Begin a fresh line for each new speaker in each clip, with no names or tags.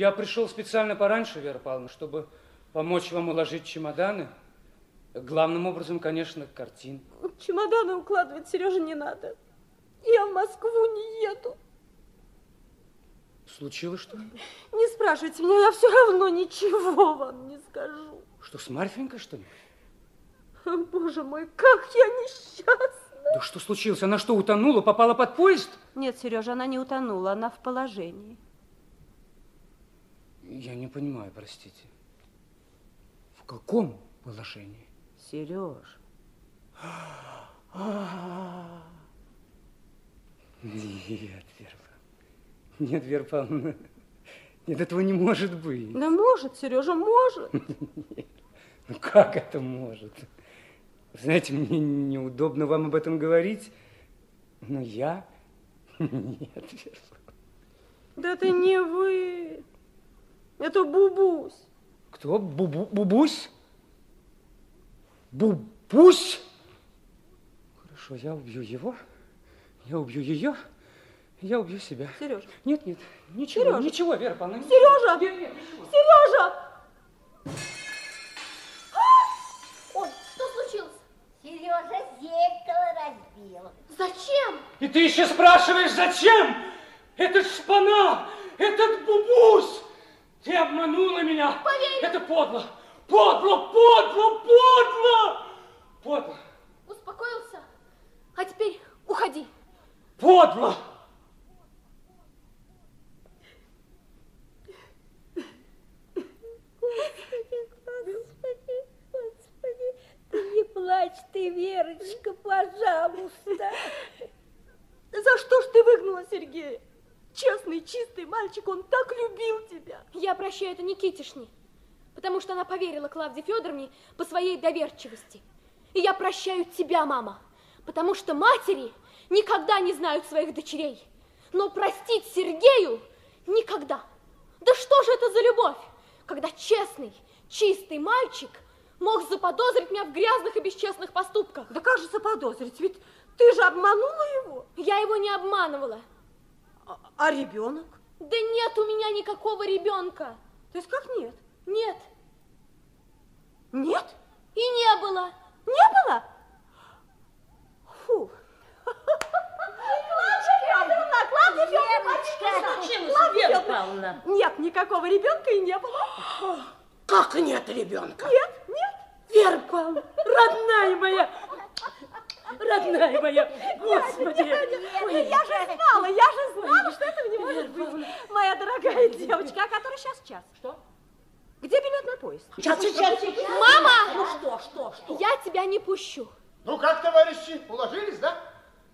Я пришел специально пораньше, Вера Павловна, чтобы помочь вам уложить чемоданы. Главным образом, конечно, картин.
Чемоданы укладывать, Сережа, не надо. Я в Москву не еду.
Случилось что-нибудь?
Не спрашивайте меня, я все равно ничего вам не скажу.
Что, с Марфенькой, что ли?
Боже мой, как я несчастна.
Да что случилось? Она что, утонула, попала под поезд?
Нет, Сережа, она не утонула, она в положении.
Я не понимаю, простите. В каком положении?
Сереж.
Нет, Вера нет, Вера Павловна, нет, этого не может быть.
Да может, Сережа, может.
Нет. Ну как это может? Знаете, мне неудобно вам об этом говорить, но я... Нет, Вера
Да это не вы. Это Бубусь.
Кто? Бубу Бубусь? Бубусь? Хорошо, я убью его. Я убью ее. Я убью себя.
Сережа.
Нет, нет, ничего, Сережа. ничего, Вера Павловна.
Сережа! Нет, нет, ничего. Сережа!
Ой, что случилось?
Сережа зеркало разбил.
Зачем?
И ты еще спрашиваешь, зачем? Этот шпана, этот бубусь! Ты обманула меня.
Поверь.
Это подло. Подло, подло, подло! Подло.
Успокоился? А теперь уходи.
Подло!
плачь ты, Верочка, пожалуйста.
За что ж ты выгнала Сергея? Честный, чистый мальчик, он так любил тебя.
Я прощаю это Никитишне, потому что она поверила Клавдии Федоровне по своей доверчивости. И я прощаю тебя, мама, потому что матери никогда не знают своих дочерей. Но простить Сергею никогда. Да что же это за любовь, когда честный, чистый мальчик – мог заподозрить меня в грязных и бесчестных поступках.
Да как же заподозрить? Ведь ты же обманула его.
Я его не обманывала.
А, а ребенок?
Да нет у меня никакого ребенка.
То есть как нет?
Нет.
Нет?
И не было.
Не было? Фу. Нет, никакого ребенка и не было.
Как нет ребенка?
Нет, нет.
Вера Павловна, родная моя, родная моя, господи.
Ой, я же знала, я же знала, что этого не может быть. Моя дорогая девочка, а который сейчас час?
Что?
Где билет на поезд?
Сейчас, сейчас, сейчас.
Мама!
Ну что, что, что?
Я тебя не пущу.
Ну как, товарищи, уложились, да?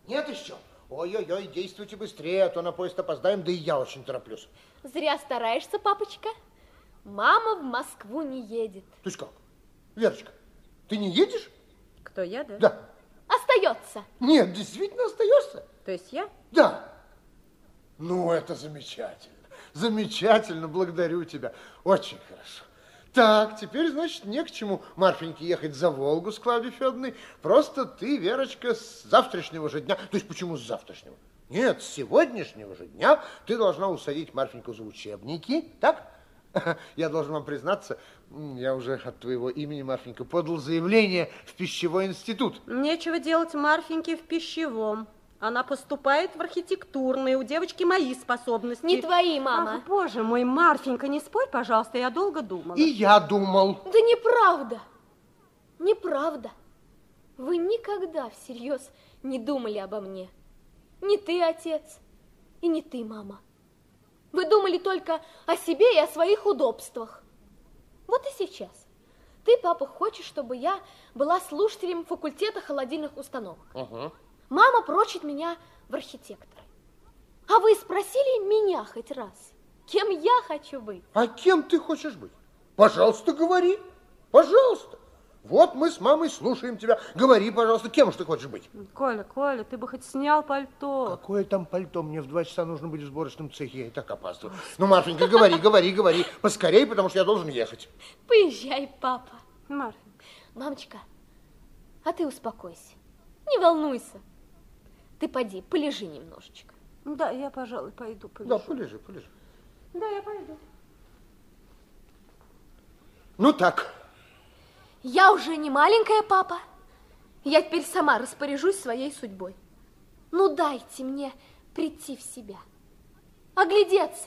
Нет еще. Ой-ой-ой, действуйте быстрее, а то на поезд опоздаем, да и я очень тороплюсь.
Зря стараешься, папочка. Мама в Москву не едет.
То есть как? Верочка, ты не едешь?
Кто, я, да?
Да.
Остается.
Нет, действительно остаешься?
То есть я?
Да. Ну, это замечательно. Замечательно, благодарю тебя. Очень хорошо. Так, теперь, значит, не к чему Марфеньке ехать за Волгу с Клавдией Федоровной. Просто ты, Верочка, с завтрашнего же дня... То есть почему с завтрашнего? Нет, с сегодняшнего же дня ты должна усадить Марфеньку за учебники, так? Я должен вам признаться, я уже от твоего имени, Марфенька, подал заявление в пищевой институт.
Нечего делать Марфеньке в пищевом. Она поступает в архитектурный, у девочки мои способности.
Не твои, мама.
Ах, боже мой, Марфенька, не спорь, пожалуйста, я долго думала.
И я думал.
Да неправда. Неправда. Вы никогда всерьез не думали обо мне. Не ты, отец, и не ты, мама. Вы думали только о себе и о своих удобствах. Вот и сейчас. Ты, папа, хочешь, чтобы я была слушателем факультета холодильных установок.
Угу.
Мама прочит меня в архитекторы. А вы спросили меня хоть раз, кем я хочу быть?
А кем ты хочешь быть? Пожалуйста, говори. Пожалуйста. Вот мы с мамой слушаем тебя. Говори, пожалуйста, кем же ты хочешь быть?
Коля, Коля, ты бы хоть снял пальто.
Какое там пальто? Мне в два часа нужно быть в сборочном цехе. Я и так опаздываю. Ну, Марфенька, говори, говори, говори. Поскорей, потому что я должен ехать.
Поезжай, папа.
Марфин.
Мамочка, а ты успокойся. Не волнуйся. Ты поди, полежи немножечко.
Да, я, пожалуй, пойду полежу.
Да, полежи, полежи.
Да, я пойду.
Ну так,
Я уже не маленькая папа. Я теперь сама распоряжусь своей судьбой. Ну дайте мне прийти в себя, оглядеться,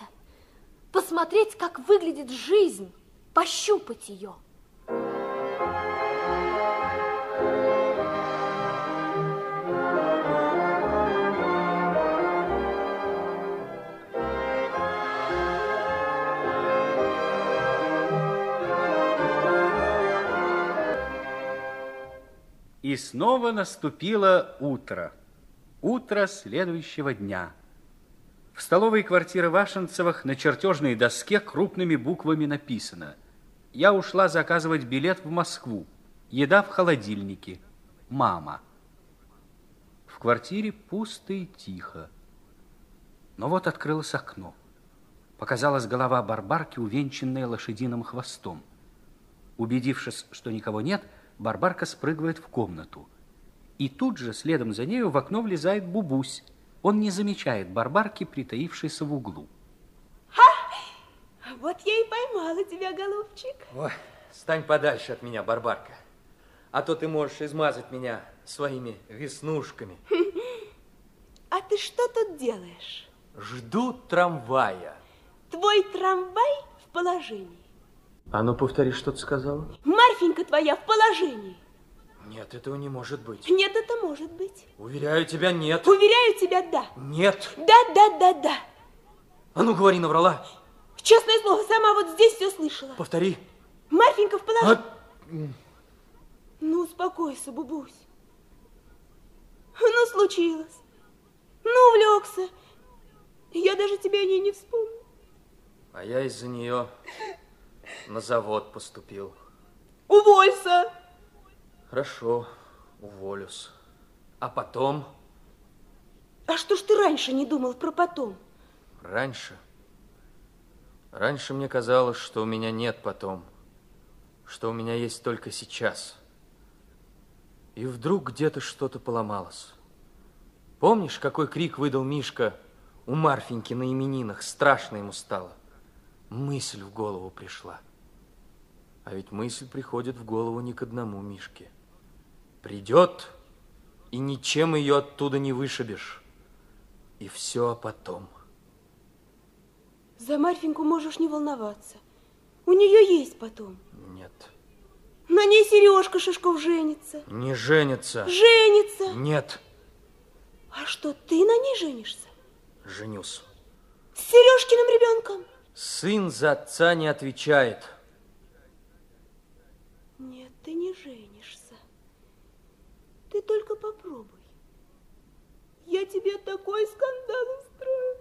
посмотреть, как выглядит жизнь, пощупать ее.
И снова наступило утро. Утро следующего дня. В столовой квартиры Вашенцевых на чертежной доске крупными буквами написано «Я ушла заказывать билет в Москву. Еда в холодильнике. Мама». В квартире пусто и тихо. Но вот открылось окно. Показалась голова Барбарки, увенчанная лошадиным хвостом. Убедившись, что никого нет, Барбарка спрыгивает в комнату. И тут же, следом за нею, в окно влезает Бубусь. Он не замечает Барбарки, притаившейся в углу.
Вот я и поймала тебя, голубчик.
Ой, стань подальше от меня, Барбарка. А то ты можешь измазать меня своими веснушками.
А ты что тут делаешь?
Жду трамвая.
Твой трамвай в положении.
А ну, повтори, что ты сказала?
Марфенька твоя в положении.
Нет, этого не может быть.
Нет, это может быть.
Уверяю тебя, нет.
Уверяю тебя, да.
Нет.
Да, да, да, да.
А ну, говори, наврала.
Честное слово, сама вот здесь все слышала.
Повтори.
Марфенька в положении.
А,
Ну, успокойся, Бубусь. Ну, случилось. Ну, увлекся. Я даже тебя о ней не вспомню.
а я из-за нее на завод поступил.
Уволься.
Хорошо, уволюсь. А потом,
А что ж ты раньше не думал про потом?
раньше, раньше мне казалось, что у меня нет потом, что у меня есть только сейчас. И вдруг где-то что-то поломалось. Помнишь, какой крик выдал Мишка у Марфеньки на именинах? Страшно ему стало. Мысль в голову пришла. А ведь мысль приходит в голову не к одному Мишке. Придет, и ничем ее оттуда не вышибешь. И все потом.
За Марфеньку можешь не волноваться. У нее есть потом.
Нет,
На ней Сережка Шишков женится.
не женится.
Женится.
Нет,
А что, ты на ней женишься?
женюсь.
С Сережкиным ребенком?
Сын за отца не отвечает.
Ты не женишься. Ты только попробуй. Я тебе такой скандал устрою.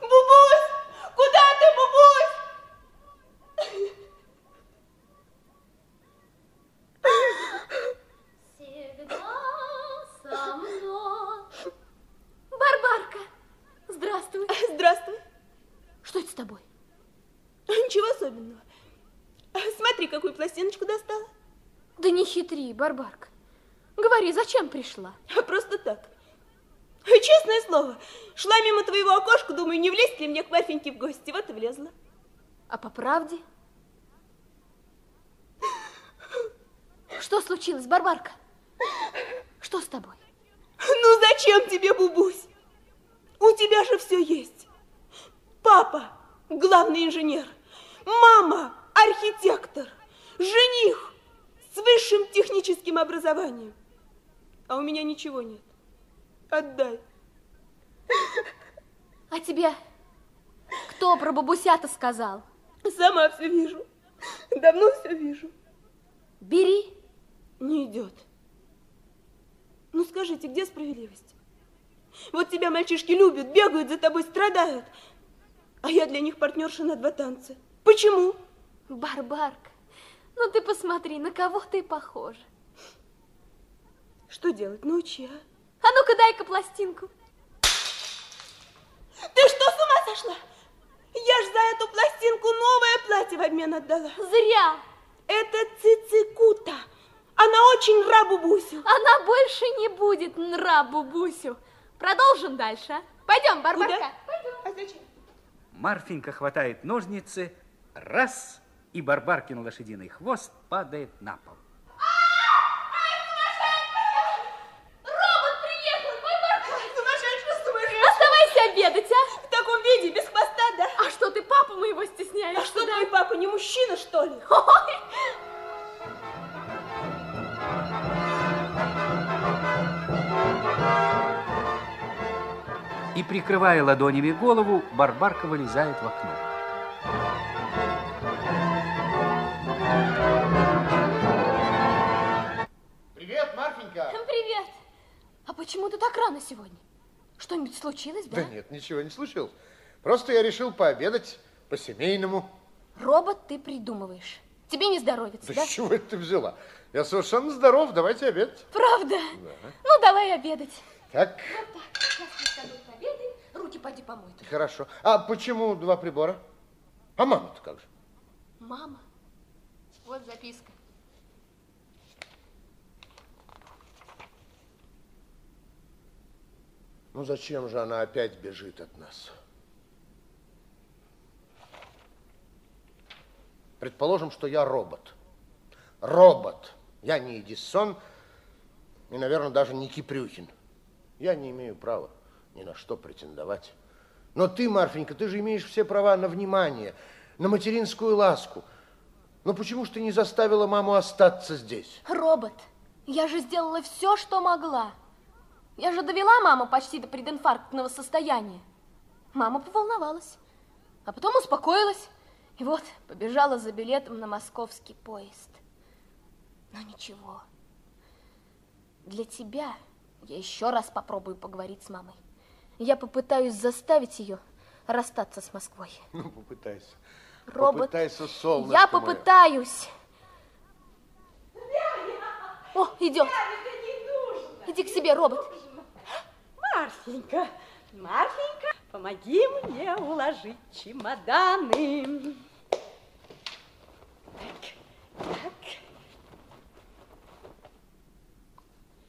Бубусь! Куда ты, Бубусь?
Всегда со мной. Барбарка, здравствуй.
Здравствуй.
Что это с тобой?
Ничего особенного. Смотри, какую пластиночку достала.
Да не хитри, Барбарка. Говори, зачем пришла?
А просто так. Честное слово, шла мимо твоего окошка, думаю, не влезть ли мне к Марфеньке в гости. Вот и влезла.
А по правде? Что случилось, Барбарка? Что с тобой?
Ну зачем тебе, Бубусь? У тебя же все есть. Папа, главный инженер. Мама, архитектор. Жених с высшим техническим образованием. А у меня ничего нет. Отдай.
А тебе кто про бабусята сказал?
Сама все вижу. Давно все вижу.
Бери.
Не идет. Ну скажите, где справедливость? Вот тебя мальчишки любят, бегают за тобой, страдают. А я для них партнерша на два танца. Почему?
Барбарка, ну ты посмотри, на кого ты похожа.
Что делать? Научи, а?
А ну-ка дай-ка пластинку.
Ты что, с ума сошла? Я ж за эту пластинку новое платье в обмен отдала.
Зря.
Это цицикута. Она очень рабу Бусю.
Она больше не будет нрабу Бусю. Продолжим дальше. а? Пойдем, Барбарка.
Куда? А зачем?
Марфенька хватает ножницы Раз, и Барбаркин лошадиный хвост падает на пол.
Робот приехал, Барбарка!
Сумасшедший, сумасшедший.
Оставайся обедать, а?
В таком виде, без хвоста, да?
А что ты папу моего стесняешь?
А что, твой папа не мужчина, что ли?
Ой,
И, прикрывая ладонями голову, Барбарка вылезает в окно.
Почему ты так рано сегодня? Что-нибудь случилось, да?
Да нет, ничего не случилось. Просто я решил пообедать по-семейному.
Робот ты придумываешь. Тебе не здоровится,
Да
да?
с чего это ты взяла? Я совершенно здоров, давайте обедать.
Правда? Ну, давай обедать.
Так,
Сейчас мы с тобой пообедаем. Руки поди помой. тут.
хорошо. А почему два прибора? А мама-то как же?
Мама, вот записка.
Ну зачем же она опять бежит от нас? Предположим, что я робот. Робот. Я не Эдисон и, наверное, даже не Кипрюхин. Я не имею права ни на что претендовать. Но ты, Марфенька, ты же имеешь все права на внимание, на материнскую ласку. Но почему же ты не заставила маму остаться здесь?
Робот, я же сделала все, что могла. Я же довела маму почти до прединфарктного состояния. Мама поволновалась, а потом успокоилась. И вот побежала за билетом на московский поезд. Но ничего. Для тебя я еще раз попробую поговорить с мамой. Я попытаюсь заставить ее расстаться с Москвой.
Ну, попытайся.
Робот,
Попытайся, солнышко
я
мое.
попытаюсь. О, идет. Иди к себе, робот.
Марфенька, Марфенька, помоги мне уложить чемоданы.